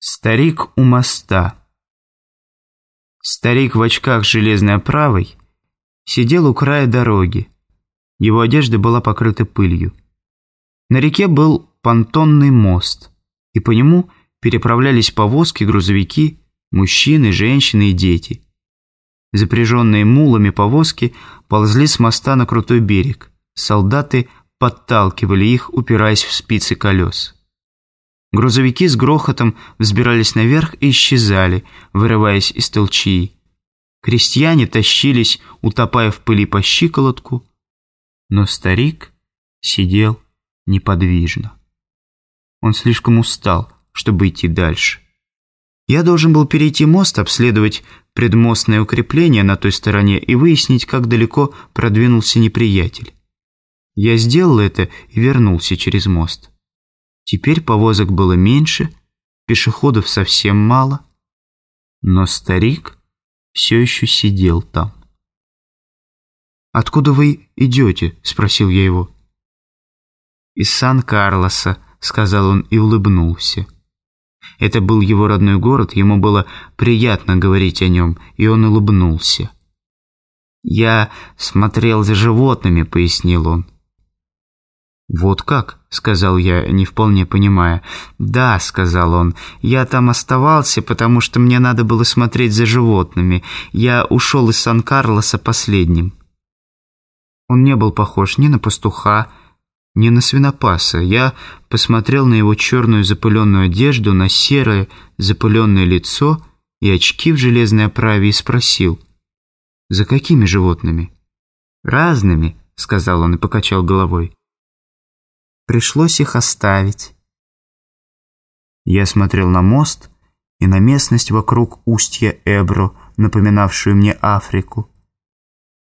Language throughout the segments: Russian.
Старик у моста. Старик в очках железной оправой сидел у края дороги. Его одежда была покрыта пылью. На реке был понтонный мост, и по нему переправлялись повозки, грузовики, мужчины, женщины и дети. Запряженные мулами повозки ползли с моста на крутой берег. Солдаты подталкивали их, упираясь в спицы колес. Грузовики с грохотом взбирались наверх и исчезали, вырываясь из толчии. Крестьяне тащились, утопая в пыли по щиколотку, но старик сидел неподвижно. Он слишком устал, чтобы идти дальше. Я должен был перейти мост, обследовать предмостное укрепление на той стороне и выяснить, как далеко продвинулся неприятель. Я сделал это и вернулся через мост. Теперь повозок было меньше, пешеходов совсем мало, но старик все еще сидел там. «Откуда вы идете?» – спросил я его. «Из Сан-Карлоса», – сказал он и улыбнулся. Это был его родной город, ему было приятно говорить о нем, и он улыбнулся. «Я смотрел за животными», — пояснил он. «Вот как?» — сказал я, не вполне понимая. «Да», — сказал он, — «я там оставался, потому что мне надо было смотреть за животными. Я ушел из Сан-Карлоса последним». Он не был похож ни на пастуха, ни на свинопаса. Я посмотрел на его черную запыленную одежду, на серое запыленное лицо и очки в железной оправе и спросил, «За какими животными?» «Разными», — сказал он и покачал головой. Пришлось их оставить. Я смотрел на мост и на местность вокруг устья Эбро, напоминавшую мне Африку,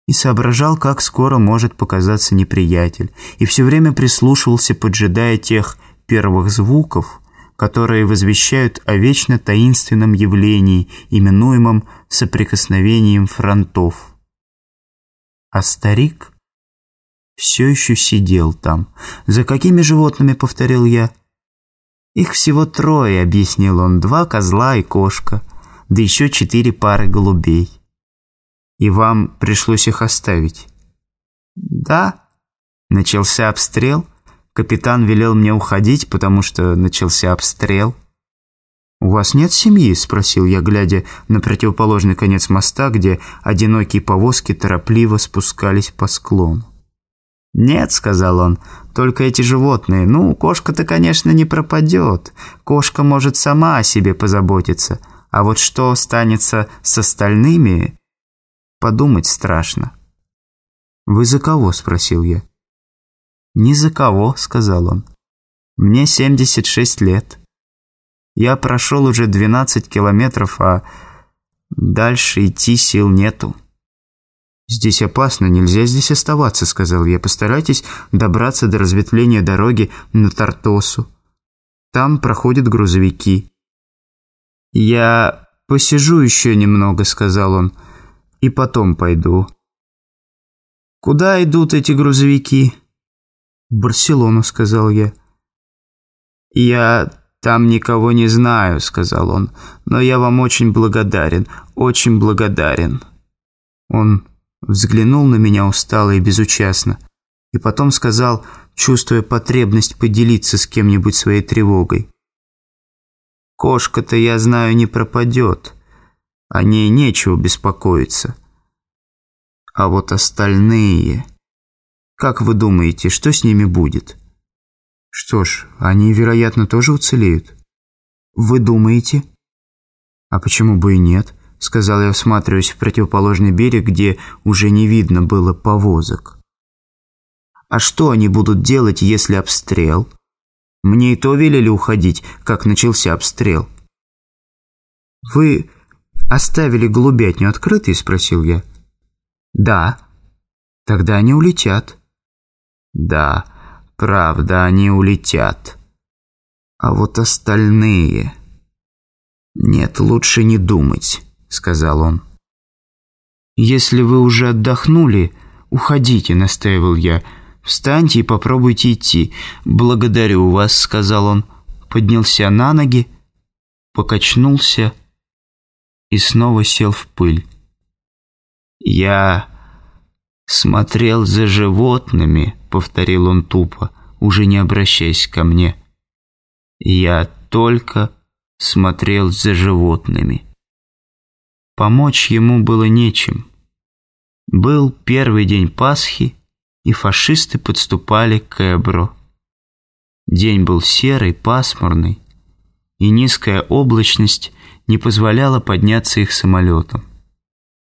и соображал, как скоро может показаться неприятель, и все время прислушивался, поджидая тех первых звуков, которые возвещают о вечно таинственном явлении, именуемом соприкосновением фронтов. А старик все еще сидел там. «За какими животными?» — повторил я. «Их всего трое», — объяснил он, — «два козла и кошка, да еще четыре пары голубей». «И вам пришлось их оставить?» «Да». Начался обстрел. Капитан велел мне уходить, потому что начался обстрел. «У вас нет семьи?» — спросил я, глядя на противоположный конец моста, где одинокие повозки торопливо спускались по склону. «Нет», — сказал он, — «только эти животные. Ну, кошка-то, конечно, не пропадет. Кошка может сама о себе позаботиться. А вот что останется с остальными, подумать страшно». «Вы за кого?» — спросил я. «Ни за кого», — сказал он. «Мне 76 лет. Я прошел уже 12 километров, а дальше идти сил нету». «Здесь опасно, нельзя здесь оставаться», — сказал я. «Постарайтесь добраться до разветвления дороги на Тартосу. Там проходят грузовики». «Я посижу еще немного», — сказал он, — «и потом пойду». «Куда идут эти грузовики?» «В Барселону», — сказал я. «Я там никого не знаю», — сказал он, — «но я вам очень благодарен, очень благодарен». Он взглянул на меня устало и безучастно, и потом сказал, чувствуя потребность поделиться с кем-нибудь своей тревогой. «Кошка-то, я знаю, не пропадет. О ней нечего беспокоиться. А вот остальные... Как вы думаете, что с ними будет?» «Что ж, они, вероятно, тоже уцелеют». «Вы думаете?» «А почему бы и нет?» — сказал я, всматриваясь в противоположный берег, где уже не видно было повозок. «А что они будут делать, если обстрел?» «Мне и то велели уходить, как начался обстрел». «Вы оставили голубятню открытой?» — спросил я. «Да». «Тогда они улетят». «Да, правда, они улетят. А вот остальные...» «Нет, лучше не думать». — сказал он. «Если вы уже отдохнули, уходите», — настаивал я. «Встаньте и попробуйте идти. Благодарю вас», — сказал он. Поднялся на ноги, покачнулся и снова сел в пыль. «Я смотрел за животными», — повторил он тупо, уже не обращаясь ко мне. «Я только смотрел за животными». Помочь ему было нечем. Был первый день Пасхи, и фашисты подступали к Эбро. День был серый, пасмурный, и низкая облачность не позволяла подняться их самолетом.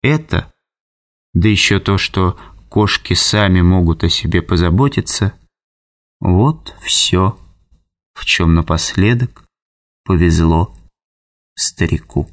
Это, да еще то, что кошки сами могут о себе позаботиться, вот все, в чем напоследок повезло старику.